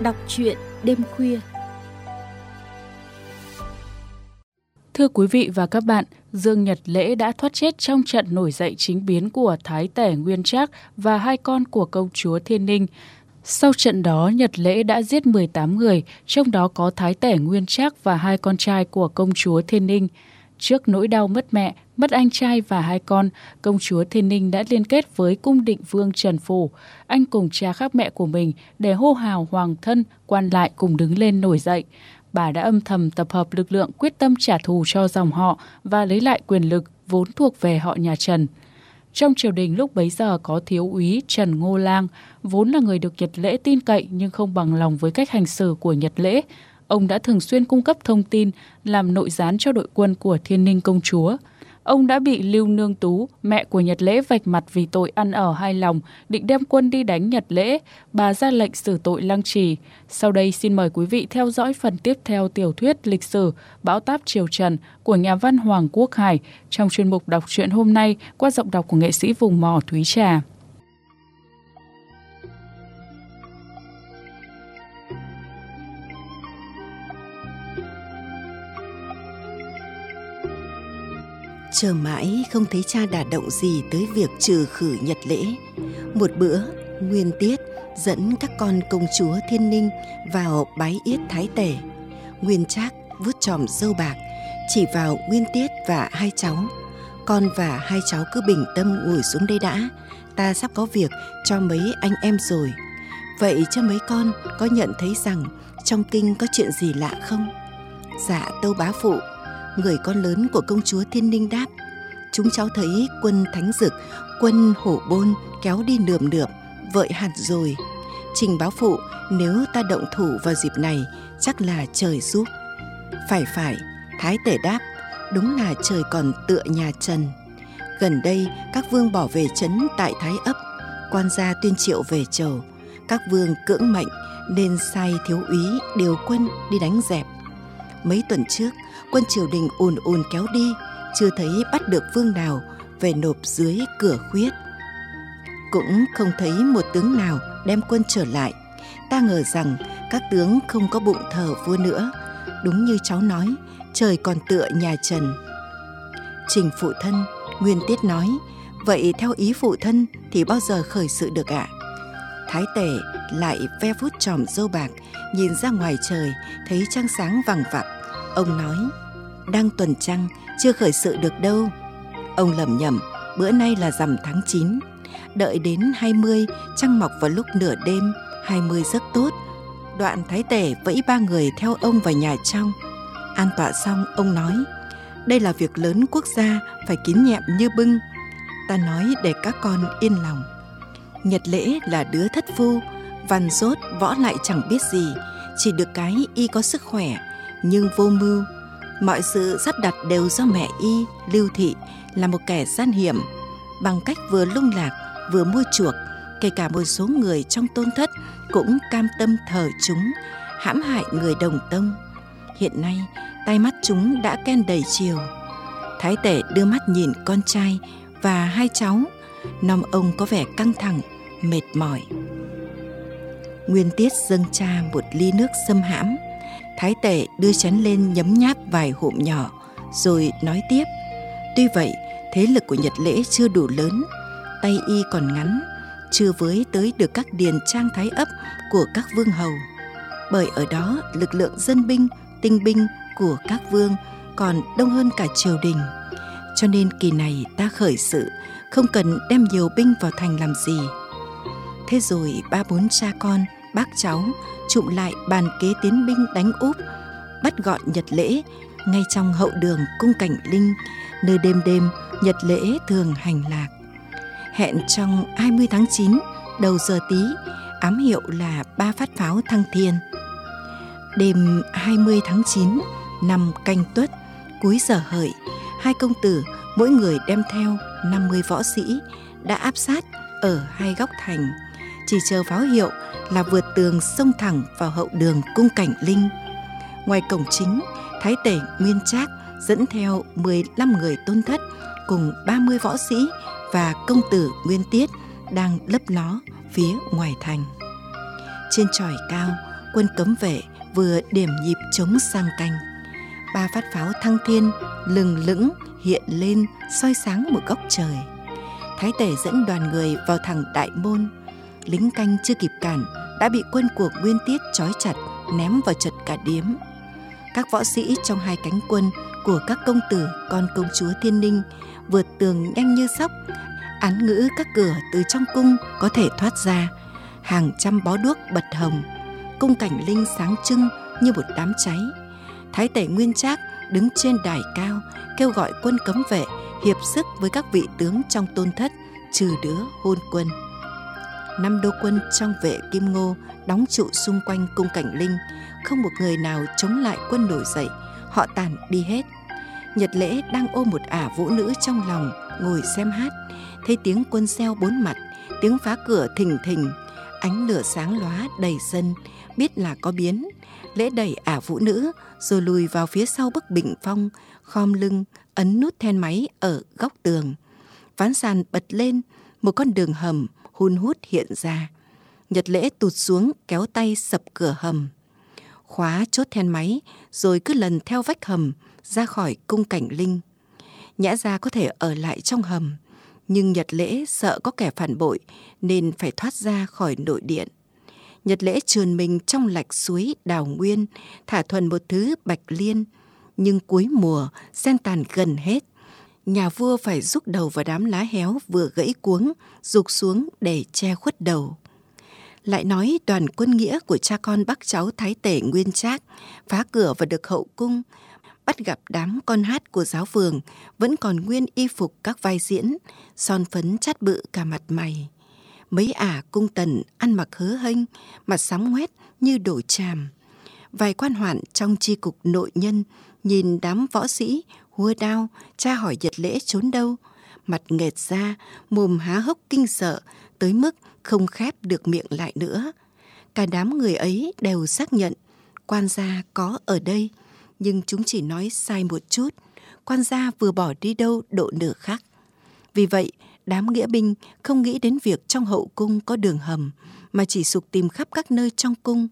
Đọc truyện đêm khuya. Thưa quý vị và các bạn, Dương Nhật Lễ đã thoát chết trong trận nổi dậy chính biến của Thái Tể Nguyên Trác và hai con của công chúa Thiên Ninh. Sau trận đó, Nhật Lễ đã giết 18 người, trong đó có Thái Tể Nguyên Trác và hai con trai của công chúa Thiên Ninh. Trước nỗi đau mất mẹ, mất anh trai và hai con, công chúa Thiên Ninh đã liên kết với cung định vương Trần Phủ, anh cùng cha khác mẹ của mình để hô hào hoàng thân, quan lại cùng đứng lên nổi dậy. Bà đã âm thầm tập hợp lực lượng quyết tâm trả thù cho dòng họ và lấy lại quyền lực vốn thuộc về họ nhà Trần. Trong triều đình lúc bấy giờ có thiếu úy Trần Ngô Lang, vốn là người được Nhật Lễ tin cậy nhưng không bằng lòng với cách hành xử của Nhật Lễ. Ông đã thường xuyên cung cấp thông tin, làm nội gián cho đội quân của Thiên Ninh Công Chúa – ông đã bị Lưu Nương Tú, mẹ của Nhật Lễ vạch mặt vì tội ăn ở hai lòng, định đem quân đi đánh Nhật Lễ, bà ra lệnh xử tội lăng trì. Sau đây xin mời quý vị theo dõi phần tiếp theo tiểu thuyết lịch sử Bão táp Triều Trần của nhà văn Hoàng Quốc Hải trong chuyên mục đọc truyện hôm nay qua giọng đọc của nghệ sĩ vùng mò Thúy Trà. Chờ mãi không thấy cha đả động gì tới việc trừ khử nhật lễ. Một bữa, Nguyên Tiết dẫn các con công chúa Thiên Ninh vào bái yết thái tể. Nguyên Trác vuốt tròm dâu bạc, chỉ vào Nguyên Tiết và hai cháu. Con và hai cháu cứ bình tâm ngồi xuống đây đã, ta sắp có việc cho mấy anh em rồi. Vậy cho mấy con có nhận thấy rằng trong kinh có chuyện gì lạ không? Dạ tâu bá phụ, người con lớn của công chúa Thiên Ninh đáp. Chúng cháu thấy quân Thánh Dực, quân Hổ Bôn kéo đi nườm nượp, vợi hạt rồi. Trình báo phụ, nếu ta động thủ vào dịp này, chắc là trời giúp. Phải phải, Thái Tể đáp, đúng là trời còn tựa nhà Trần. Gần đây, các vương bỏ về trấn tại Thái ấp, quan gia tuyên triệu về chầu. Các vương cưỡng mệnh nên sai thiếu úy điều quân đi đánh dẹp. Mấy tuần trước, quân triều đình ùn ùn kéo đi, chưa thấy bắt được vương nào về nộp dưới cửa khuyết. Cũng không thấy một tướng nào đem quân trở lại. Ta ngờ rằng các tướng không có bụng thờ vua nữa. Đúng như cháu nói, trời còn tựa nhà Trần. Trình phụ thân, Nguyên Tiết nói, vậy theo ý phụ thân thì bao giờ khởi sự được ạ? Thái tể lại ve vút tròm dâu bạc, nhìn ra ngoài trời, thấy trăng sáng vằng vặc. Ông nói, đang tuần trăng, chưa khởi sự được đâu. Ông lầm nhầm, bữa nay là rằm tháng 9. Đợi đến 20, trăng mọc vào lúc nửa đêm, 20 rất tốt. Đoạn thái tể vẫy ba người theo ông vào nhà trong. An tọa xong, ông nói, đây là việc lớn quốc gia, phải kín nhẹm như bưng. Ta nói để các con yên lòng. Nhật lễ là đứa thất phu, văn rốt võ lại chẳng biết gì, chỉ được cái y có sức khỏe, nhưng vô mưu, mọi sự sắp đặt đều do mẹ y lưu thị là một kẻ gian hiểm. Bằng cách vừa lung lạc vừa mua chuộc kể cả một số người trong tôn thất cũng cam tâm thờ chúng hãm hại người đồng tông. Hiện nay tay mắt chúng đã ken đầy chiều. Thái tể đưa mắt nhìn con trai và hai cháu. Nom ông có vẻ căng thẳng mệt mỏi nguyên tiết dâng cha một ly nước xâm hãm Thái tể đưa chén lên nhấm nháp vài hụm nhỏ, rồi nói tiếp. Tuy vậy, thế lực của Nhật Lễ chưa đủ lớn, tay y còn ngắn, chưa với tới được các điền trang thái ấp của các vương hầu. Bởi ở đó lực lượng dân binh, tinh binh của các vương còn đông hơn cả triều đình. Cho nên kỳ này ta khởi sự, không cần đem nhiều binh vào thành làm gì. Thế rồi ba bốn cha con, bác cháu trụm lại bàn kế tiến binh đánh úp, bắt gọn Nhật lễ ngay trong hậu đường cung cảnh linh, nơi đêm đêm Nhật lễ thường hành lạc. Hẹn trong 20 tháng 9 đầu giờ tí, ám hiệu là ba phát pháo thăng thiên. Đêm 20 tháng 9 năm canh tuất, cuối giờ hợi, hai công tử mỗi người đem theo 50 võ sĩ đã áp sát ở hai góc thành chỉ chờ pháo hiệu là vượt tường xông thẳng vào hậu đường cung cảnh linh. Ngoài cổng chính, Thái tể Nguyên Trác dẫn theo 15 người tôn thất cùng 30 võ sĩ và công tử Nguyên Tiết đang lấp ló phía ngoài thành. Trên tròi cao, quân cấm vệ vừa điểm nhịp chống sang canh. Ba phát pháo thăng thiên lừng lững hiện lên soi sáng một góc trời. Thái tể dẫn đoàn người vào thẳng đại môn. Lính canh chưa kịp cản, đã bị quân cuộc nguyên tiết trói chặt, ném vào chật cả điếm. Các võ sĩ trong hai cánh quân của các công tử, con công chúa thiên ninh, vượt tường nhanh như sóc, án ngữ các cửa từ trong cung có thể thoát ra. Hàng trăm bó đuốc bật hồng, cung cảnh linh sáng trưng như một đám cháy. Thái tể nguyên trác đứng trên đài cao, kêu gọi quân cấm vệ hiệp sức với các vị tướng trong tôn thất, trừ đứa hôn quân năm đô quân trong vệ kim ngô đóng trụ xung quanh cung cảnh linh. Không một người nào chống lại quân nổi dậy, họ tàn đi hết. Nhật lễ đang ôm một ả vũ nữ trong lòng, ngồi xem hát. Thấy tiếng quân xeo bốn mặt, tiếng phá cửa thình thình, ánh lửa sáng lóa đầy sân, biết là có biến. Lễ đẩy ả vũ nữ, rồi lùi vào phía sau bức bình phong, khom lưng, ấn nút then máy ở góc tường. Ván sàn bật lên, một con đường hầm hun hút hiện ra. Nhật lễ tụt xuống, kéo tay sập cửa hầm. Khóa chốt then máy, rồi cứ lần theo vách hầm, ra khỏi cung cảnh linh. Nhã gia có thể ở lại trong hầm, nhưng nhật lễ sợ có kẻ phản bội, nên phải thoát ra khỏi nội điện. Nhật lễ trườn mình trong lạch suối đào nguyên, thả thuần một thứ bạch liên, nhưng cuối mùa, sen tàn gần hết nhà vua phải rút đầu vào đám lá héo vừa gãy cuống, rụt xuống để che khuất đầu. Lại nói đoàn quân nghĩa của cha con bác cháu thái tể nguyên trác phá cửa và được hậu cung, bắt gặp đám con hát của giáo phường vẫn còn nguyên y phục các vai diễn, son phấn chát bự cả mặt mày. Mấy ả cung tần ăn mặc hớ hênh, mặt sám ngoét như đổ tràm. Vài quan hoạn trong tri cục nội nhân nhìn đám võ sĩ hua đao cha hỏi nhật lễ trốn đâu. Mặt nghệt ra, mồm há hốc kinh sợ, tới mức không khép được miệng lại nữa. Cả đám người ấy đều xác nhận, quan gia có ở đây, nhưng chúng chỉ nói sai một chút. Quan gia vừa bỏ đi đâu độ nửa khác vì vậy, đám nghĩa binh không nghĩ đến việc trong hậu cung có đường hầm, mà chỉ sục tìm khắp các nơi trong cung.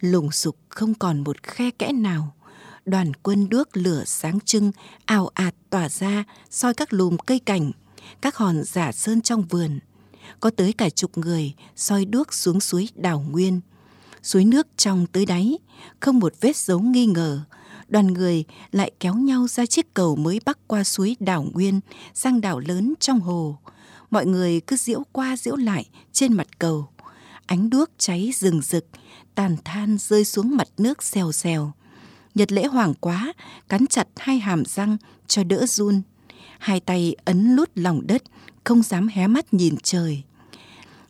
Lùng sục không còn một khe kẽ nào đoàn quân đuốc lửa sáng trưng ào ạt tỏa ra, soi các lùm cây cảnh, các hòn giả sơn trong vườn. Có tới cả chục người soi đuốc xuống suối đào nguyên. Suối nước trong tới đáy, không một vết dấu nghi ngờ. Đoàn người lại kéo nhau ra chiếc cầu mới bắc qua suối đảo nguyên, sang đảo lớn trong hồ. Mọi người cứ diễu qua diễu lại trên mặt cầu. Ánh đuốc cháy rừng rực, tàn than rơi xuống mặt nước xèo xèo nhật lễ hoảng quá, cắn chặt hai hàm răng cho đỡ run. Hai tay ấn lút lòng đất, không dám hé mắt nhìn trời.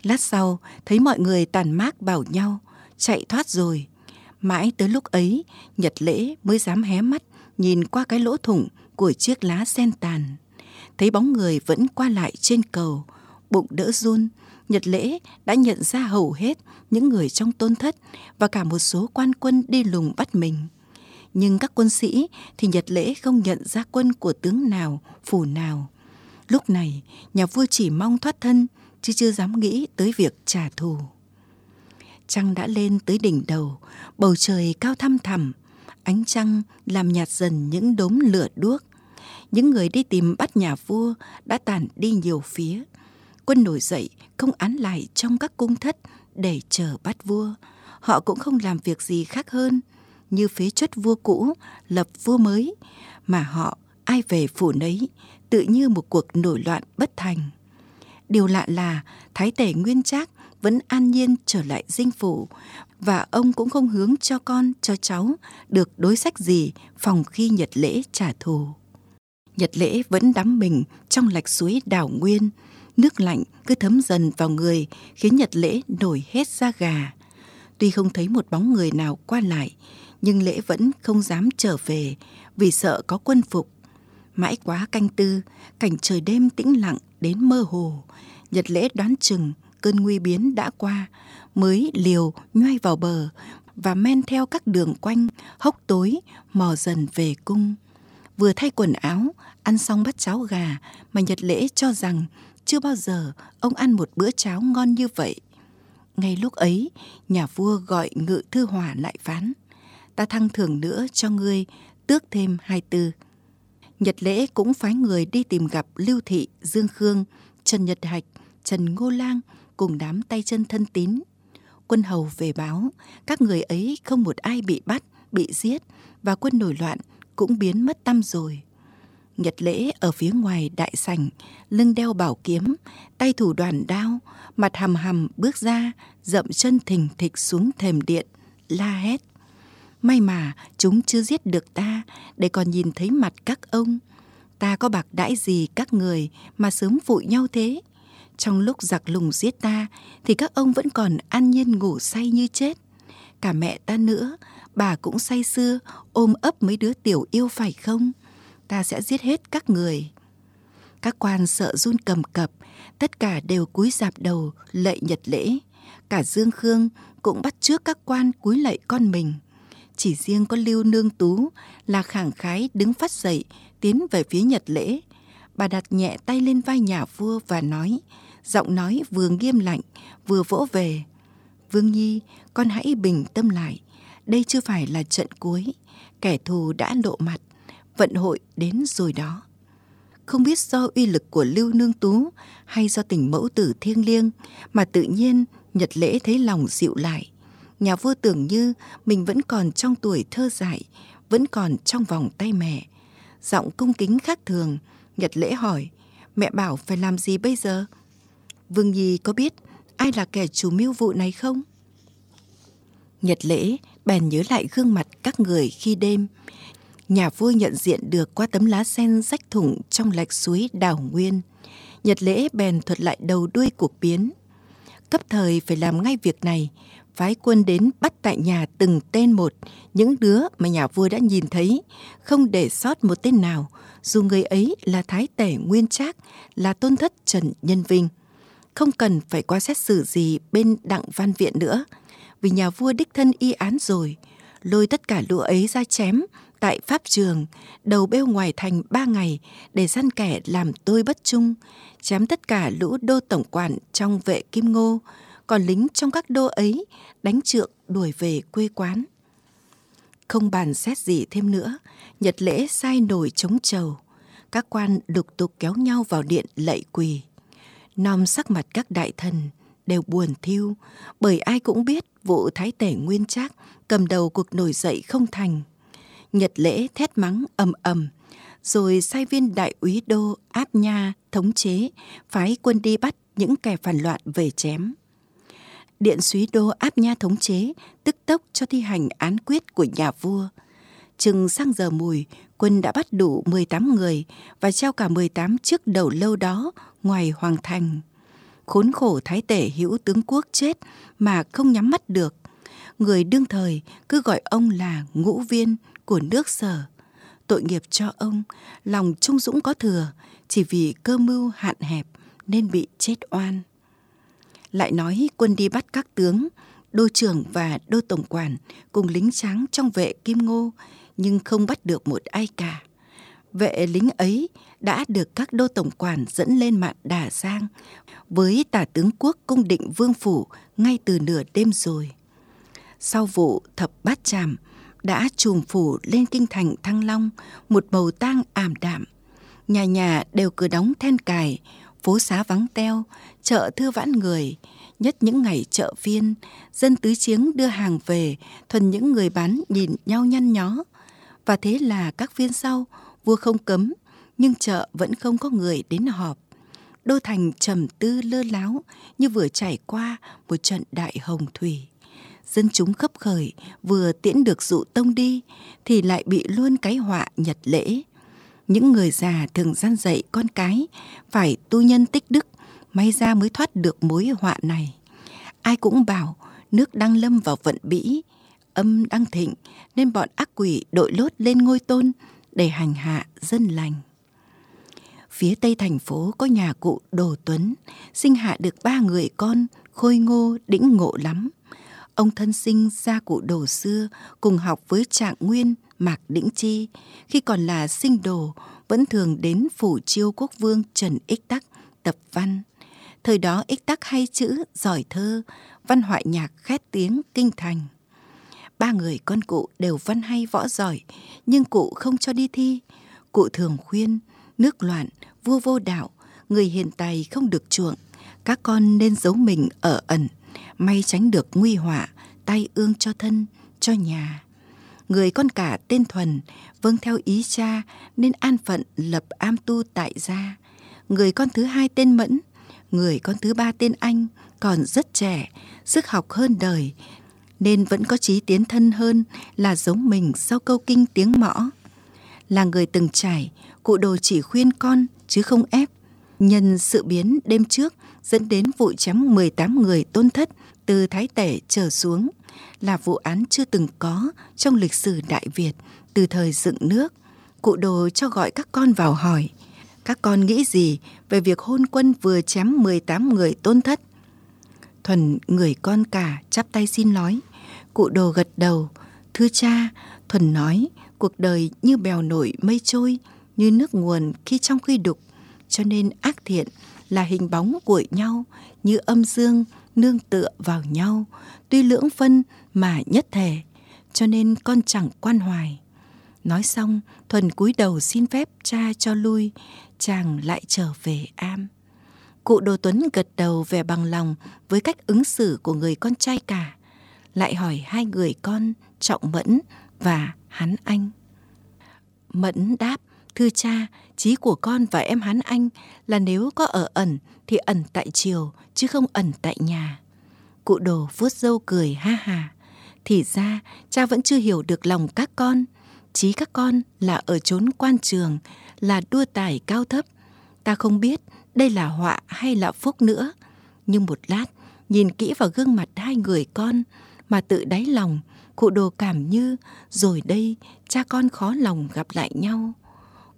Lát sau, thấy mọi người tàn mác bảo nhau, chạy thoát rồi. Mãi tới lúc ấy, nhật lễ mới dám hé mắt nhìn qua cái lỗ thủng của chiếc lá sen tàn. Thấy bóng người vẫn qua lại trên cầu, bụng đỡ run, nhật lễ đã nhận ra hầu hết những người trong tôn thất và cả một số quan quân đi lùng bắt mình nhưng các quân sĩ thì nhật lễ không nhận ra quân của tướng nào, phủ nào. Lúc này, nhà vua chỉ mong thoát thân, chứ chưa dám nghĩ tới việc trả thù. Trăng đã lên tới đỉnh đầu, bầu trời cao thăm thẳm. Ánh trăng làm nhạt dần những đốm lửa đuốc. Những người đi tìm bắt nhà vua đã tản đi nhiều phía. Quân nổi dậy không án lại trong các cung thất để chờ bắt vua. Họ cũng không làm việc gì khác hơn như phế chất vua cũ, lập vua mới, mà họ, ai về phủ nấy, tự như một cuộc nổi loạn bất thành. Điều lạ là, thái tể nguyên trác vẫn an nhiên trở lại dinh phủ, và ông cũng không hướng cho con, cho cháu, được đối sách gì phòng khi nhật lễ trả thù. Nhật lễ vẫn đắm mình trong lạch suối đảo nguyên. Nước lạnh cứ thấm dần vào người, khiến nhật lễ nổi hết da gà. Tuy không thấy một bóng người nào qua lại nhưng lễ vẫn không dám trở về vì sợ có quân phục. Mãi quá canh tư cảnh trời đêm tĩnh lặng đến mơ hồ. Nhật lễ đoán chừng cơn nguy biến đã qua mới liều nhoay vào bờ và men theo các đường quanh hốc tối mò dần về cung. Vừa thay quần áo ăn xong bát cháo gà mà nhật lễ cho rằng chưa bao giờ ông ăn một bữa cháo ngon như vậy. Ngay lúc ấy, nhà vua gọi ngự thư hỏa lại phán. Ta thăng thưởng nữa cho ngươi, tước thêm hai tư. Nhật lễ cũng phái người đi tìm gặp Lưu Thị, Dương Khương, Trần Nhật Hạch, Trần Ngô Lang cùng đám tay chân thân tín. Quân hầu về báo, các người ấy không một ai bị bắt, bị giết và quân nổi loạn cũng biến mất tâm rồi. Nhật lễ ở phía ngoài đại sảnh, lưng đeo bảo kiếm, tay thủ đoàn đao, mặt hầm hầm bước ra, dậm chân thình thịch xuống thềm điện, la hét. May mà chúng chưa giết được ta để còn nhìn thấy mặt các ông. Ta có bạc đãi gì các người mà sớm vụi nhau thế? Trong lúc giặc lùng giết ta thì các ông vẫn còn an nhiên ngủ say như chết. Cả mẹ ta nữa, bà cũng say sưa ôm ấp mấy đứa tiểu yêu phải không? Ta sẽ giết hết các người. Các quan sợ run cầm cập, tất cả đều cúi dạp đầu lạy nhật lễ. Cả Dương Khương cũng bắt trước các quan cúi lạy con mình. Chỉ riêng có Lưu Nương Tú là khẳng khái đứng phát dậy tiến về phía nhật lễ. Bà đặt nhẹ tay lên vai nhà vua và nói, giọng nói vừa nghiêm lạnh vừa vỗ về. Vương Nhi, con hãy bình tâm lại. Đây chưa phải là trận cuối. Kẻ thù đã lộ mặt. Vận hội đến rồi đó. Không biết do uy lực của Lưu Nương Tú hay do tình mẫu tử thiêng liêng mà tự nhiên Nhật Lễ thấy lòng dịu lại. Nhà vua tưởng như mình vẫn còn trong tuổi thơ dại, vẫn còn trong vòng tay mẹ. Giọng cung kính khác thường, Nhật Lễ hỏi, mẹ bảo phải làm gì bây giờ? Vương Nhi có biết ai là kẻ chủ mưu vụ này không? Nhật Lễ bèn nhớ lại gương mặt các người khi đêm. Nhà vua nhận diện được qua tấm lá sen rách thủng trong lạch suối đảo nguyên. Nhật Lễ bèn thuật lại đầu đuôi cuộc biến. Cấp thời phải làm ngay việc này, phái quân đến bắt tại nhà từng tên một. Những đứa mà nhà vua đã nhìn thấy, không để sót một tên nào, dù người ấy là thái tể nguyên trác, là tôn thất Trần Nhân Vinh. Không cần phải qua xét xử gì bên đặng văn viện nữa, vì nhà vua đích thân y án rồi, lôi tất cả lũ ấy ra chém tại pháp trường, đầu bêu ngoài thành ba ngày để săn kẻ làm tôi bất trung, chém tất cả lũ đô tổng quản trong vệ kim ngô, còn lính trong các đô ấy đánh trượng đuổi về quê quán. Không bàn xét gì thêm nữa, Nhật lễ sai nổi chống trầu. Các quan đục tục kéo nhau vào điện lạy quỳ. Nom sắc mặt các đại thần đều buồn thiêu, bởi ai cũng biết vụ thái tể nguyên trác cầm đầu cuộc nổi dậy không thành. Nhật lễ thét mắng ầm ầm, rồi sai viên đại úy đô áp nha thống chế phái quân đi bắt những kẻ phản loạn về chém điện súy đô áp nha thống chế, tức tốc cho thi hành án quyết của nhà vua. Chừng sang giờ mùi, quân đã bắt đủ 18 người và treo cả 18 chiếc đầu lâu đó ngoài hoàng thành. Khốn khổ thái tể hữu tướng quốc chết mà không nhắm mắt được. Người đương thời cứ gọi ông là ngũ viên của nước sở. Tội nghiệp cho ông, lòng trung dũng có thừa, chỉ vì cơ mưu hạn hẹp nên bị chết oan lại nói quân đi bắt các tướng, đô trưởng và đô tổng quản cùng lính tráng trong vệ Kim Ngô, nhưng không bắt được một ai cả. Vệ lính ấy đã được các đô tổng quản dẫn lên mạn Đà Giang với tả tướng quốc cung định vương phủ ngay từ nửa đêm rồi. Sau vụ thập bát tràm đã trùm phủ lên kinh thành Thăng Long một màu tang ảm đạm. Nhà nhà đều cửa đóng then cài, phố xá vắng teo, chợ thưa vãn người, nhất những ngày chợ phiên, dân tứ chiếng đưa hàng về, thuần những người bán nhìn nhau nhăn nhó. Và thế là các phiên sau, vua không cấm, nhưng chợ vẫn không có người đến họp. Đô thành trầm tư lơ láo như vừa trải qua một trận đại hồng thủy. Dân chúng khấp khởi vừa tiễn được dụ tông đi thì lại bị luôn cái họa nhật lễ những người già thường gian dạy con cái phải tu nhân tích đức, may ra mới thoát được mối họa này. Ai cũng bảo, nước đang lâm vào vận bĩ, âm đang thịnh, nên bọn ác quỷ đội lốt lên ngôi tôn để hành hạ dân lành. Phía tây thành phố có nhà cụ đồ tuấn, sinh hạ được ba người con, khôi ngô, đĩnh ngộ lắm. Ông thân sinh ra cụ đồ xưa, cùng học với trạng nguyên mạc đĩnh chi khi còn là sinh đồ vẫn thường đến phủ chiêu quốc vương trần ích tắc tập văn Thời đó ích tắc hay chữ, giỏi thơ, văn họa nhạc khét tiếng kinh thành. Ba người con cụ đều văn hay võ giỏi, nhưng cụ không cho đi thi. Cụ thường khuyên, nước loạn, vua vô đạo, người hiện tài không được chuộng. Các con nên giấu mình ở ẩn, may tránh được nguy họa, tay ương cho thân, cho nhà. Người con cả tên Thuần, vâng theo ý cha nên an phận lập am tu tại gia. Người con thứ hai tên Mẫn, người con thứ ba tên Anh, còn rất trẻ, sức học hơn đời, nên vẫn có trí tiến thân hơn là giống mình sau câu kinh tiếng mõ. Là người từng trải, cụ đồ chỉ khuyên con chứ không ép. Nhân sự biến đêm trước dẫn đến vụ chém 18 người tôn thất từ Thái Tể trở xuống là vụ án chưa từng có trong lịch sử Đại Việt từ thời dựng nước. Cụ đồ cho gọi các con vào hỏi. Các con nghĩ gì về việc hôn quân vừa chém 18 người tôn thất? Thuần người con cả chắp tay xin nói. Cụ đồ gật đầu. Thưa cha, Thuần nói cuộc đời như bèo nổi mây trôi, như nước nguồn khi trong khi đục. Cho nên ác thiện là hình bóng của nhau, như âm dương nương tựa vào nhau, tuy lưỡng phân mà nhất thể, cho nên con chẳng quan hoài. Nói xong, Thuần cúi đầu xin phép cha cho lui, chàng lại trở về am. Cụ Đồ Tuấn gật đầu vẻ bằng lòng với cách ứng xử của người con trai cả, lại hỏi hai người con Trọng Mẫn và Hắn Anh. Mẫn đáp, thưa cha, chí của con và em Hắn Anh là nếu có ở ẩn thì ẩn tại chiều chứ không ẩn tại nhà. Cụ Đồ vuốt râu cười ha hà. Thì ra cha vẫn chưa hiểu được lòng các con. Chí các con là ở chốn quan trường, là đua tài cao thấp. Ta không biết đây là họa hay là phúc nữa. Nhưng một lát, nhìn kỹ vào gương mặt hai người con mà tự đáy lòng, cụ đồ cảm như rồi đây cha con khó lòng gặp lại nhau.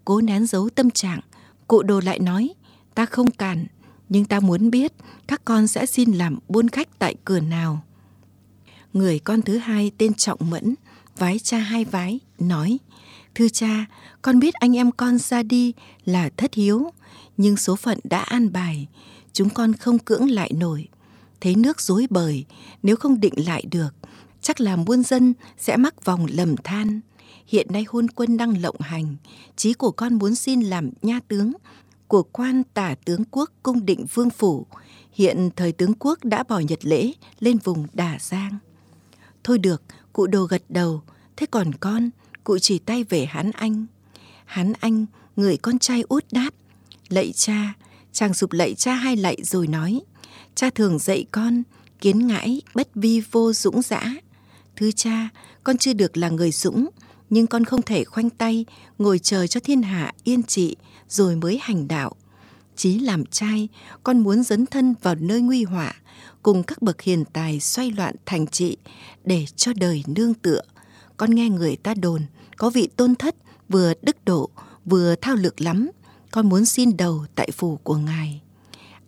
Cố nén giấu tâm trạng, cụ đồ lại nói, ta không cản, nhưng ta muốn biết các con sẽ xin làm buôn khách tại cửa nào. Người con thứ hai tên Trọng Mẫn, vái cha hai vái, nói, Thưa cha, con biết anh em con ra đi là thất hiếu, nhưng số phận đã an bài, chúng con không cưỡng lại nổi. Thấy nước dối bời, nếu không định lại được, chắc là muôn dân sẽ mắc vòng lầm than. Hiện nay hôn quân đang lộng hành, chí của con muốn xin làm nha tướng của quan tả tướng quốc cung định vương phủ. Hiện thời tướng quốc đã bỏ nhật lễ lên vùng Đà Giang. Thôi được, cụ đồ gật đầu, thế còn con, cụ chỉ tay về hắn anh. Hắn anh, người con trai út đáp, lạy cha, chàng sụp lạy cha hai lạy rồi nói, cha thường dạy con, kiến ngãi, bất vi vô dũng dã. Thưa cha, con chưa được là người dũng, nhưng con không thể khoanh tay, ngồi chờ cho thiên hạ yên trị, rồi mới hành đạo. Chí làm trai, con muốn dấn thân vào nơi nguy họa, cùng các bậc hiền tài xoay loạn thành trị, để cho đời nương tựa. Con nghe người ta đồn, có vị tôn thất vừa đức độ, vừa thao lược lắm, con muốn xin đầu tại phủ của ngài.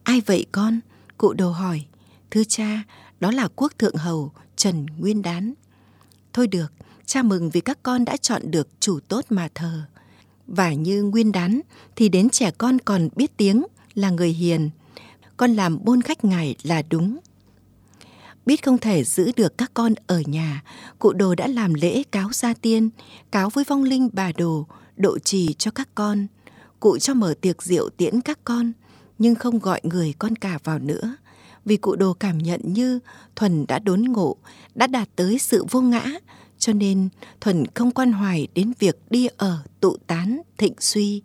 Ai vậy con? Cụ đồ hỏi. Thưa cha, đó là quốc thượng hầu Trần Nguyên Đán. Thôi được, cha mừng vì các con đã chọn được chủ tốt mà thờ. Và như nguyên đán thì đến trẻ con còn biết tiếng là người hiền. Con làm bôn khách ngài là đúng. Biết không thể giữ được các con ở nhà, cụ đồ đã làm lễ cáo gia tiên, cáo với vong linh bà đồ, độ trì cho các con. Cụ cho mở tiệc rượu tiễn các con, nhưng không gọi người con cả vào nữa. Vì cụ đồ cảm nhận như Thuần đã đốn ngộ, đã đạt tới sự vô ngã, cho nên Thuần không quan hoài đến việc đi ở tụ tán thịnh suy,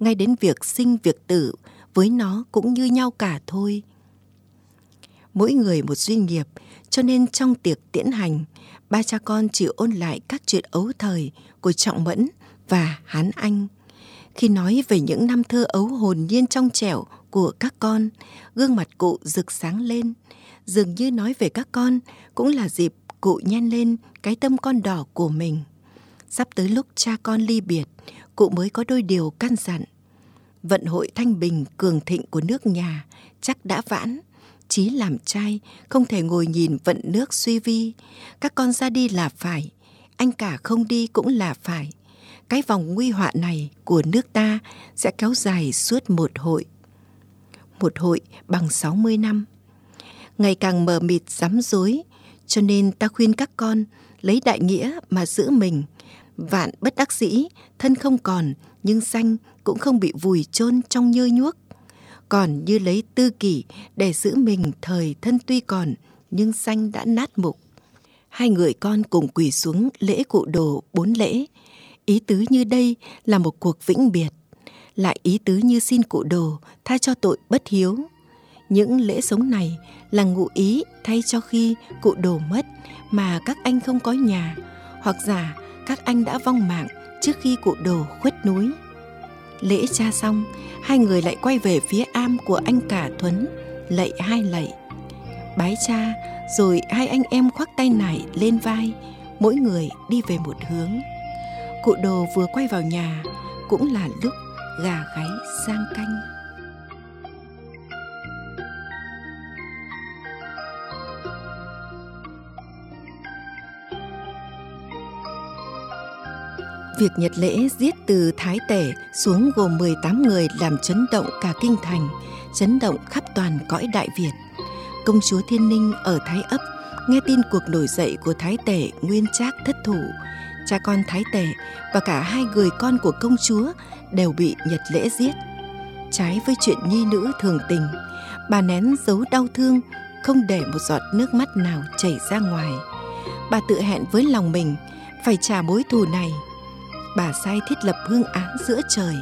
ngay đến việc sinh việc tử với nó cũng như nhau cả thôi. Mỗi người một duy nghiệp, cho nên trong tiệc tiễn hành, ba cha con chỉ ôn lại các chuyện ấu thời của Trọng Mẫn và Hán Anh. Khi nói về những năm thơ ấu hồn nhiên trong trẻo của các con, gương mặt cụ rực sáng lên. Dường như nói về các con cũng là dịp cụ nhen lên cái tâm con đỏ của mình. Sắp tới lúc cha con ly biệt, cụ mới có đôi điều căn dặn. Vận hội thanh bình cường thịnh của nước nhà chắc đã vãn. Chí làm trai, không thể ngồi nhìn vận nước suy vi. Các con ra đi là phải, anh cả không đi cũng là phải. Cái vòng nguy họa này của nước ta sẽ kéo dài suốt một hội. một hội bằng 60 năm. Ngày càng mờ mịt rắm rối, cho nên ta khuyên các con lấy đại nghĩa mà giữ mình. Vạn bất đắc dĩ, thân không còn, nhưng danh cũng không bị vùi chôn trong nhơ nhuốc. Còn như lấy tư kỷ để giữ mình thời thân tuy còn, nhưng danh đã nát mục. Hai người con cùng quỳ xuống lễ cụ đồ bốn lễ. Ý tứ như đây là một cuộc vĩnh biệt. Lại ý tứ như xin cụ đồ tha cho tội bất hiếu. Những lễ sống này là ngụ ý thay cho khi cụ đồ mất mà các anh không có nhà, hoặc giả các anh đã vong mạng trước khi cụ đồ khuất núi. Lễ cha xong, hai người lại quay về phía am của anh cả Thuấn, lạy hai lạy. Bái cha, rồi hai anh em khoác tay nải lên vai, mỗi người đi về một hướng. Cụ đồ vừa quay vào nhà, cũng là lúc gà gáy sang canh. Việc Nhật lễ giết từ Thái Tể xuống gồm 18 người làm chấn động cả kinh thành, chấn động khắp toàn cõi Đại Việt. Công chúa Thiên Ninh ở Thái Ấp nghe tin cuộc nổi dậy của Thái Tể Nguyên Trác thất thủ. Cha con Thái Tể và cả hai người con của công chúa đều bị Nhật lễ giết. Trái với chuyện nhi nữ thường tình, bà nén giấu đau thương, không để một giọt nước mắt nào chảy ra ngoài. Bà tự hẹn với lòng mình phải trả mối thù này – bà sai thiết lập hương án giữa trời,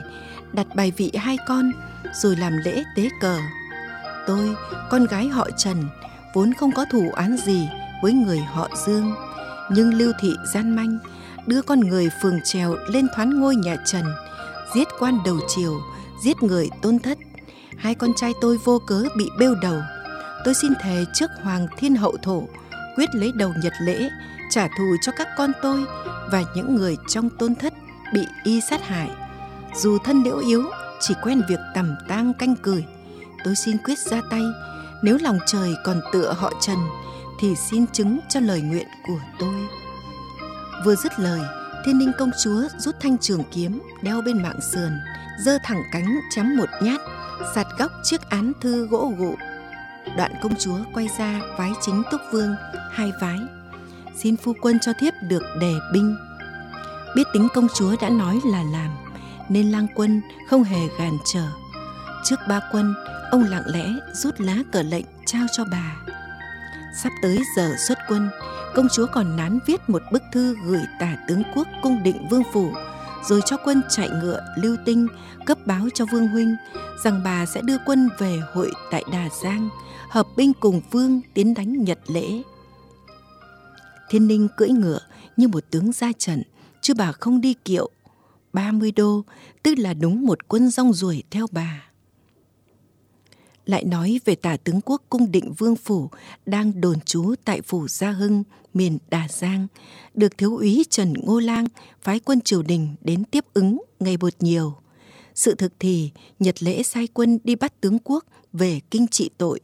đặt bài vị hai con, rồi làm lễ tế cờ. Tôi, con gái họ trần, vốn không có thủ án gì với người họ dương, nhưng lưu thị gian manh, đưa con người phường trèo lên thoán ngôi nhà trần, giết quan đầu triều, giết người tôn thất. Hai con trai tôi vô cớ bị bêu đầu. Tôi xin thề trước hoàng thiên hậu thổ, quyết lấy đầu nhật lễ trả thù cho các con tôi và những người trong tôn thất bị y sát hại. Dù thân liễu yếu, chỉ quen việc tầm tang canh cười, tôi xin quyết ra tay. Nếu lòng trời còn tựa họ Trần, thì xin chứng cho lời nguyện của tôi. Vừa dứt lời, thiên ninh công chúa rút thanh trường kiếm đeo bên mạng sườn, giơ thẳng cánh chém một nhát, sạt góc chiếc án thư gỗ gụ. Đoạn công chúa quay ra vái chính túc vương hai vái xin phu quân cho thiếp được đề binh. Biết tính công chúa đã nói là làm, nên lang quân không hề gàn trở. Trước ba quân, ông lặng lẽ rút lá cờ lệnh trao cho bà. Sắp tới giờ xuất quân, công chúa còn nán viết một bức thư gửi tả tướng quốc cung định vương phủ, rồi cho quân chạy ngựa lưu tinh, cấp báo cho vương huynh rằng bà sẽ đưa quân về hội tại đà giang, hợp binh cùng vương tiến đánh nhật lễ thiên ninh cưỡi ngựa như một tướng ra trận chứ bà không đi kiệu. 30 đô, tức là đúng một quân rong ruổi theo bà. Lại nói về tả tướng quốc cung định vương phủ đang đồn trú tại phủ Gia Hưng, miền Đà Giang, được thiếu úy Trần Ngô Lang phái quân triều đình đến tiếp ứng ngày một nhiều. Sự thực thì Nhật lễ sai quân đi bắt tướng quốc về kinh trị tội,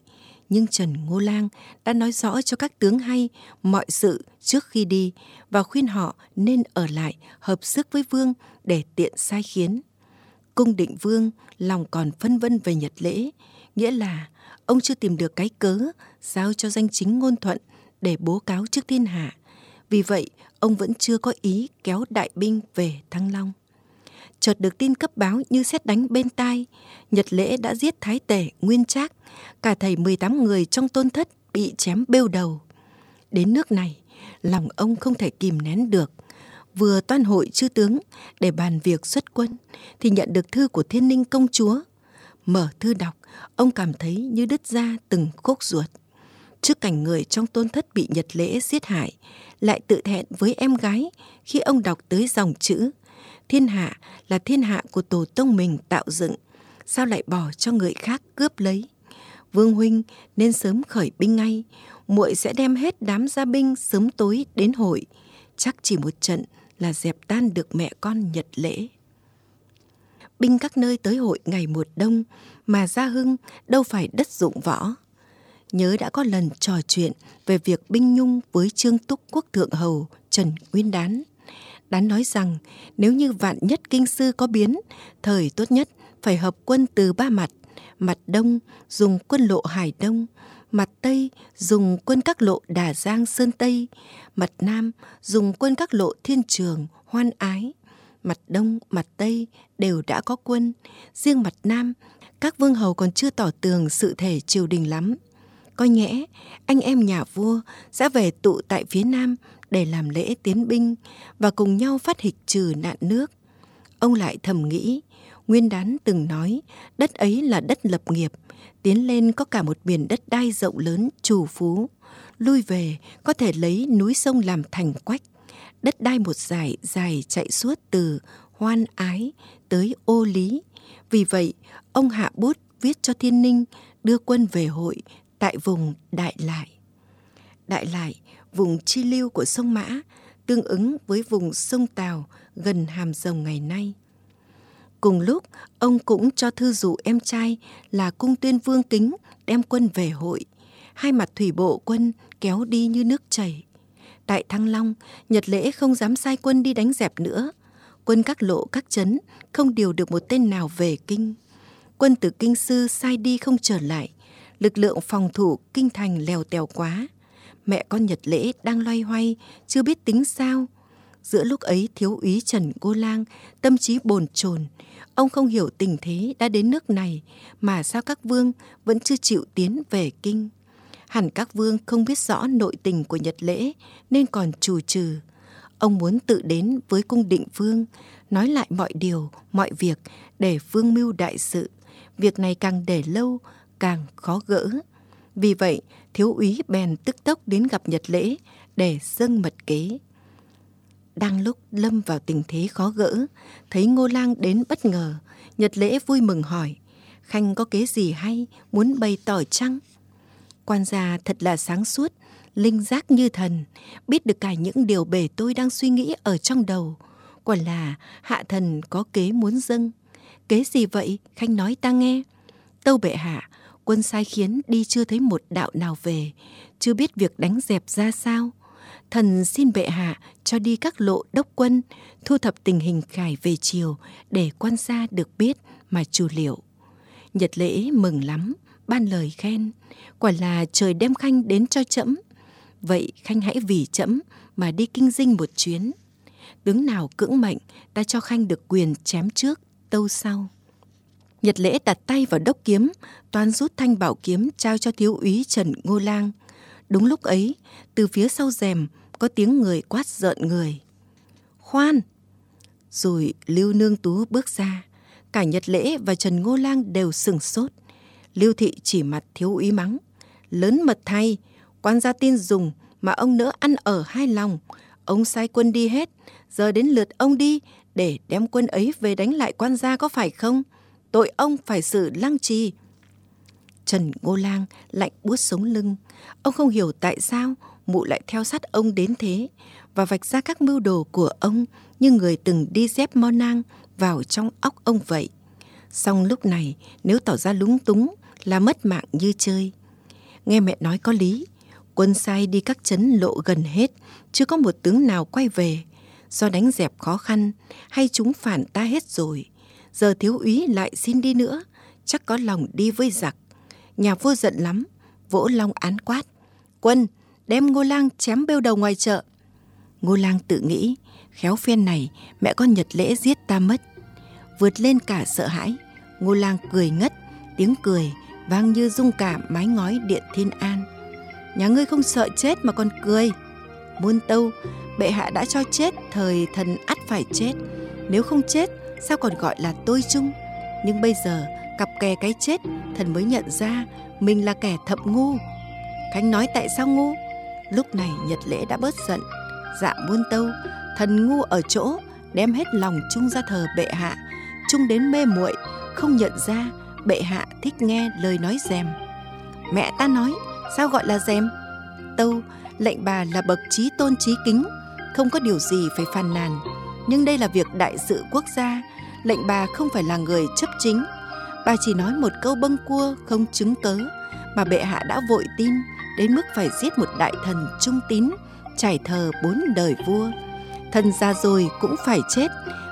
nhưng Trần Ngô Lang đã nói rõ cho các tướng hay mọi sự trước khi đi và khuyên họ nên ở lại hợp sức với vương để tiện sai khiến. Cung định vương lòng còn phân vân về nhật lễ, nghĩa là ông chưa tìm được cái cớ giao cho danh chính ngôn thuận để bố cáo trước thiên hạ. Vì vậy, ông vẫn chưa có ý kéo đại binh về Thăng Long chợt được tin cấp báo như xét đánh bên tai. Nhật lễ đã giết thái tể Nguyên Trác, cả thầy 18 người trong tôn thất bị chém bêu đầu. Đến nước này, lòng ông không thể kìm nén được. Vừa toan hội chư tướng để bàn việc xuất quân, thì nhận được thư của thiên ninh công chúa. Mở thư đọc, ông cảm thấy như đứt ra từng khúc ruột. Trước cảnh người trong tôn thất bị nhật lễ giết hại, lại tự thẹn với em gái khi ông đọc tới dòng chữ thiên hạ là thiên hạ của tổ tông mình tạo dựng, sao lại bỏ cho người khác cướp lấy? Vương huynh, nên sớm khởi binh ngay, muội sẽ đem hết đám gia binh sớm tối đến hội. Chắc chỉ một trận là dẹp tan được mẹ con nhật lễ. Binh các nơi tới hội ngày một đông, mà gia hưng đâu phải đất dụng võ. Nhớ đã có lần trò chuyện về việc binh nhung với trương túc quốc thượng hầu trần nguyên đán. Đán nói rằng nếu như vạn nhất kinh sư có biến, thời tốt nhất phải hợp quân từ ba mặt, mặt đông dùng quân lộ Hải Đông, mặt Tây dùng quân các lộ Đà Giang Sơn Tây, mặt Nam dùng quân các lộ Thiên Trường, Hoan Ái. Mặt Đông, mặt Tây đều đã có quân, riêng mặt Nam, các vương hầu còn chưa tỏ tường sự thể triều đình lắm. Coi nhẽ, anh em nhà vua sẽ về tụ tại phía Nam để làm lễ tiến binh và cùng nhau phát hịch trừ nạn nước. Ông lại thầm nghĩ, Nguyên Đán từng nói đất ấy là đất lập nghiệp, tiến lên có cả một biển đất đai rộng lớn, trù phú. Lui về có thể lấy núi sông làm thành quách, đất đai một dải dài chạy suốt từ hoan ái tới ô lý. Vì vậy, ông hạ bút viết cho thiên ninh đưa quân về hội tại vùng Đại Lại. Đại Lại, vùng chi lưu của sông Mã, tương ứng với vùng sông Tàu gần Hàm Rồng ngày nay. Cùng lúc, ông cũng cho thư dụ em trai là cung tuyên vương kính đem quân về hội. Hai mặt thủy bộ quân kéo đi như nước chảy. Tại Thăng Long, Nhật Lễ không dám sai quân đi đánh dẹp nữa. Quân các lộ các trấn không điều được một tên nào về kinh. Quân từ kinh sư sai đi không trở lại. Lực lượng phòng thủ kinh thành lèo tèo quá. Mẹ con Nhật Lễ đang loay hoay, chưa biết tính sao. Giữa lúc ấy thiếu úy Trần Cô Lang tâm trí bồn chồn Ông không hiểu tình thế đã đến nước này mà sao các vương vẫn chưa chịu tiến về kinh. Hẳn các vương không biết rõ nội tình của Nhật lễ nên còn trù trừ. Ông muốn tự đến với cung định vương, nói lại mọi điều, mọi việc để vương mưu đại sự. Việc này càng để lâu, càng khó gỡ. Vì vậy, thiếu úy bèn tức tốc đến gặp Nhật lễ để dâng mật kế. Đang lúc lâm vào tình thế khó gỡ, thấy Ngô Lang đến bất ngờ, Nhật Lễ vui mừng hỏi, Khanh có kế gì hay, muốn bày tỏ chăng? Quan gia thật là sáng suốt, linh giác như thần, biết được cả những điều bể tôi đang suy nghĩ ở trong đầu. Quả là hạ thần có kế muốn dâng. Kế gì vậy, Khanh nói ta nghe. Tâu bệ hạ, quân sai khiến đi chưa thấy một đạo nào về, chưa biết việc đánh dẹp ra sao thần xin bệ hạ cho đi các lộ đốc quân, thu thập tình hình khải về chiều để quan gia được biết mà chủ liệu. Nhật lễ mừng lắm, ban lời khen, quả là trời đem khanh đến cho trẫm. Vậy khanh hãy vì trẫm mà đi kinh dinh một chuyến. Tướng nào cưỡng mệnh, ta cho khanh được quyền chém trước, tâu sau. Nhật lễ đặt tay vào đốc kiếm, toan rút thanh bảo kiếm trao cho thiếu úy Trần Ngô Lang – Đúng lúc ấy, từ phía sau rèm có tiếng người quát giận người. Khoan! Rồi Lưu Nương Tú bước ra. Cả Nhật Lễ và Trần Ngô Lang đều sừng sốt. Lưu Thị chỉ mặt thiếu úy mắng. Lớn mật thay, quan gia tin dùng mà ông nỡ ăn ở hai lòng. Ông sai quân đi hết, giờ đến lượt ông đi để đem quân ấy về đánh lại quan gia có phải không? Tội ông phải xử lăng trì. Trần Ngô Lang lạnh buốt sống lưng. Ông không hiểu tại sao mụ lại theo sát ông đến thế và vạch ra các mưu đồ của ông như người từng đi dép mo nang vào trong óc ông vậy. song lúc này nếu tỏ ra lúng túng là mất mạng như chơi. Nghe mẹ nói có lý, quân sai đi các chấn lộ gần hết, chưa có một tướng nào quay về. Do đánh dẹp khó khăn hay chúng phản ta hết rồi. Giờ thiếu úy lại xin đi nữa, chắc có lòng đi với giặc. Nhà vua giận lắm, vỗ long án quát. Quân, đem ngô lang chém bêu đầu ngoài chợ. Ngô lang tự nghĩ, khéo phen này mẹ con nhật lễ giết ta mất. Vượt lên cả sợ hãi, ngô lang cười ngất, tiếng cười vang như rung cả mái ngói điện thiên an. Nhà ngươi không sợ chết mà còn cười. Muôn tâu, bệ hạ đã cho chết, thời thần ắt phải chết. Nếu không chết, sao còn gọi là tôi chung? Nhưng bây giờ, cặp kè cái chết, thần mới nhận ra mình là kẻ thậm ngu. Khánh nói tại sao ngu? Lúc này nhật lễ đã bớt giận. Dạ muôn tâu, thần ngu ở chỗ, đem hết lòng chung ra thờ bệ hạ. Chung đến mê muội, không nhận ra, bệ hạ thích nghe lời nói dèm mẹ ta nói, sao gọi là dèm tâu, lệnh bà là bậc trí tôn trí kính, không có điều gì phải phàn nàn nhưng đây là việc đại sự quốc gia lệnh bà không phải là người chấp chính Bà chỉ nói một câu bâng cua không chứng cớ mà bệ hạ đã vội tin đến mức phải giết một đại thần trung tín trải thờ bốn đời vua. Thần già rồi cũng phải chết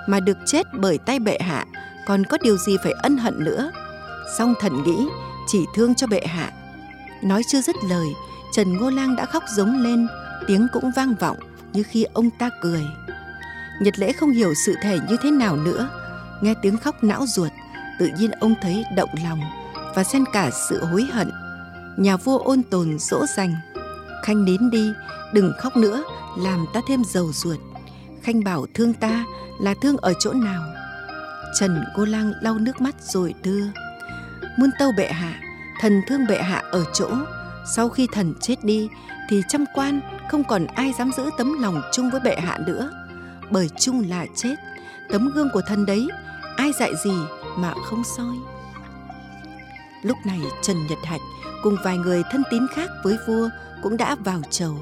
mà được chết bởi tay bệ hạ còn có điều gì phải ân hận nữa. Song thần nghĩ chỉ thương cho bệ hạ. Nói chưa dứt lời, Trần Ngô Lang đã khóc giống lên, tiếng cũng vang vọng như khi ông ta cười. Nhật lễ không hiểu sự thể như thế nào nữa, nghe tiếng khóc não ruột, tự nhiên ông thấy động lòng và xen cả sự hối hận. Nhà vua ôn tồn dỗ dành, Khanh nín đi, đừng khóc nữa, làm ta thêm dầu ruột. Khanh bảo thương ta là thương ở chỗ nào? Trần Cô Lang lau nước mắt rồi đưa. Muôn tâu bệ hạ, thần thương bệ hạ ở chỗ. Sau khi thần chết đi thì trăm quan không còn ai dám giữ tấm lòng chung với bệ hạ nữa. Bởi chung là chết, tấm gương của thân đấy, ai dạy gì mà không soi. Lúc này Trần Nhật Hạch cùng vài người thân tín khác với vua cũng đã vào chầu.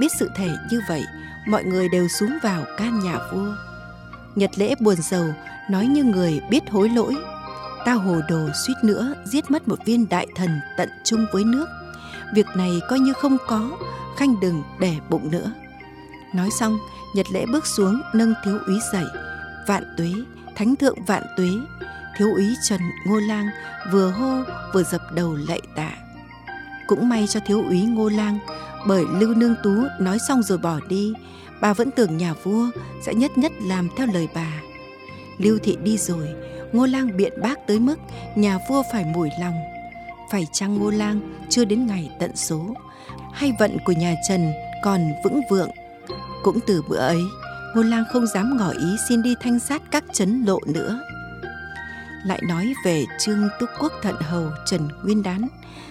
Biết sự thể như vậy, mọi người đều xuống vào can nhà vua. Nhật lễ buồn rầu, nói như người biết hối lỗi. Ta hồ đồ suýt nữa giết mất một viên đại thần tận chung với nước. Việc này coi như không có, khanh đừng để bụng nữa. Nói xong, Nhật lễ bước xuống nâng thiếu úy dậy. Vạn tuế, thánh thượng vạn tuế. Thiếu úy Trần Ngô Lang vừa hô vừa dập đầu lạy tạ. Cũng may cho thiếu úy Ngô Lang, bởi Lưu Nương Tú nói xong rồi bỏ đi, bà vẫn tưởng nhà vua sẽ nhất nhất làm theo lời bà. Lưu Thị đi rồi, Ngô Lang biện bác tới mức nhà vua phải mủi lòng. Phải chăng Ngô Lang chưa đến ngày tận số, hay vận của nhà Trần còn vững vượng? Cũng từ bữa ấy, Ngô Lang không dám ngỏ ý xin đi thanh sát các chấn lộ nữa. Lại nói về Trương Túc Quốc Thận Hầu Trần Nguyên Đán,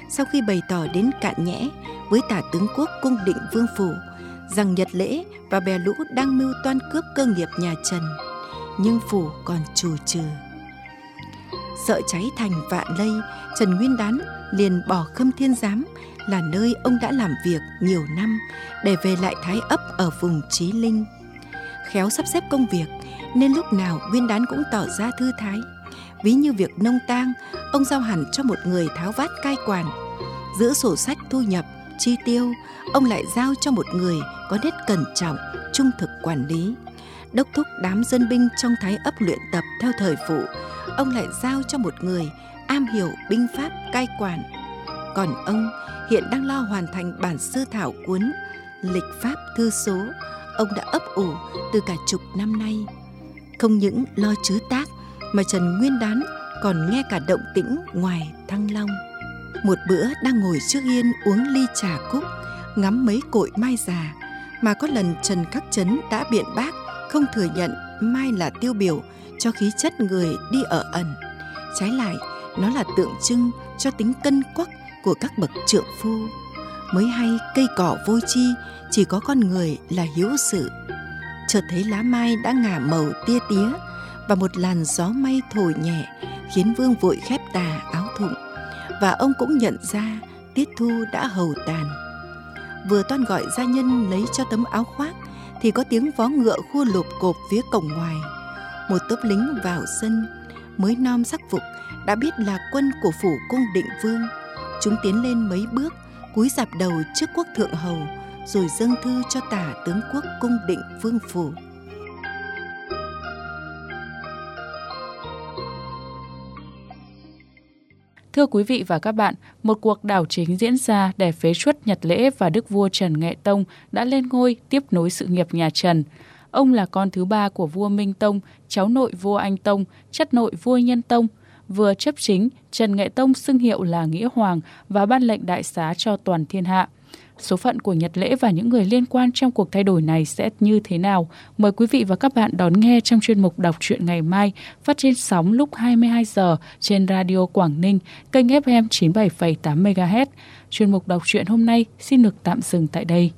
sau khi bày tỏ đến cạn nhẽ với tả tướng quốc cung định vương phủ rằng Nhật Lễ và bè lũ đang mưu toan cướp cơ nghiệp nhà Trần, nhưng phủ còn trù trừ. Sợ cháy thành vạn lây, Trần Nguyên Đán liền bỏ khâm thiên giám là nơi ông đã làm việc nhiều năm để về lại thái ấp ở vùng Trí Linh. Khéo sắp xếp công việc nên lúc nào Nguyên Đán cũng tỏ ra thư thái. Ví như việc nông tang, ông giao hẳn cho một người tháo vát cai quản giữ sổ sách thu nhập, chi tiêu, ông lại giao cho một người có nét cẩn trọng, trung thực quản lý. Đốc thúc đám dân binh trong thái ấp luyện tập theo thời vụ, ông lại giao cho một người am hiểu binh pháp cai quản. Còn ông hiện đang lo hoàn thành bản sơ thảo cuốn Lịch pháp thư số, ông đã ấp ủ từ cả chục năm nay. Không những lo chứa tác mà Trần Nguyên Đán còn nghe cả động tĩnh ngoài Thăng Long. Một bữa đang ngồi trước hiên uống ly trà cúc, ngắm mấy cội mai già, mà có lần Trần Khắc Chấn đã biện bác không thừa nhận mai là tiêu biểu cho khí chất người đi ở ẩn. Trái lại, nó là tượng trưng cho tính cân quắc của các bậc trượng phu. Mới hay cây cỏ vô chi, chỉ có con người là hiếu sự. Chợt thấy lá mai đã ngả màu tia tía và một làn gió may thổi nhẹ khiến vương vội khép tà áo thụng và ông cũng nhận ra tiết thu đã hầu tàn vừa toan gọi gia nhân lấy cho tấm áo khoác thì có tiếng vó ngựa khua lụp cộp phía cổng ngoài một tốp lính vào sân mới nom sắc phục đã biết là quân của phủ cung định vương chúng tiến lên mấy bước cúi dạp đầu trước quốc thượng hầu rồi dâng thư cho tả tướng quốc cung định vương phủ Thưa quý vị và các bạn, một cuộc đảo chính diễn ra để phế chuất Nhật Lễ và Đức vua Trần Nghệ Tông đã lên ngôi tiếp nối sự nghiệp nhà Trần. Ông là con thứ ba của vua Minh Tông, cháu nội vua Anh Tông, chất nội vua Nhân Tông. Vừa chấp chính, Trần Nghệ Tông xưng hiệu là Nghĩa Hoàng và ban lệnh đại xá cho toàn thiên hạ. Số phận của Nhật Lễ và những người liên quan trong cuộc thay đổi này sẽ như thế nào? Mời quý vị và các bạn đón nghe trong chuyên mục đọc truyện ngày mai phát trên sóng lúc 22 giờ trên Radio Quảng Ninh, kênh FM 97,8 MHz. Chuyên mục đọc truyện hôm nay xin được tạm dừng tại đây.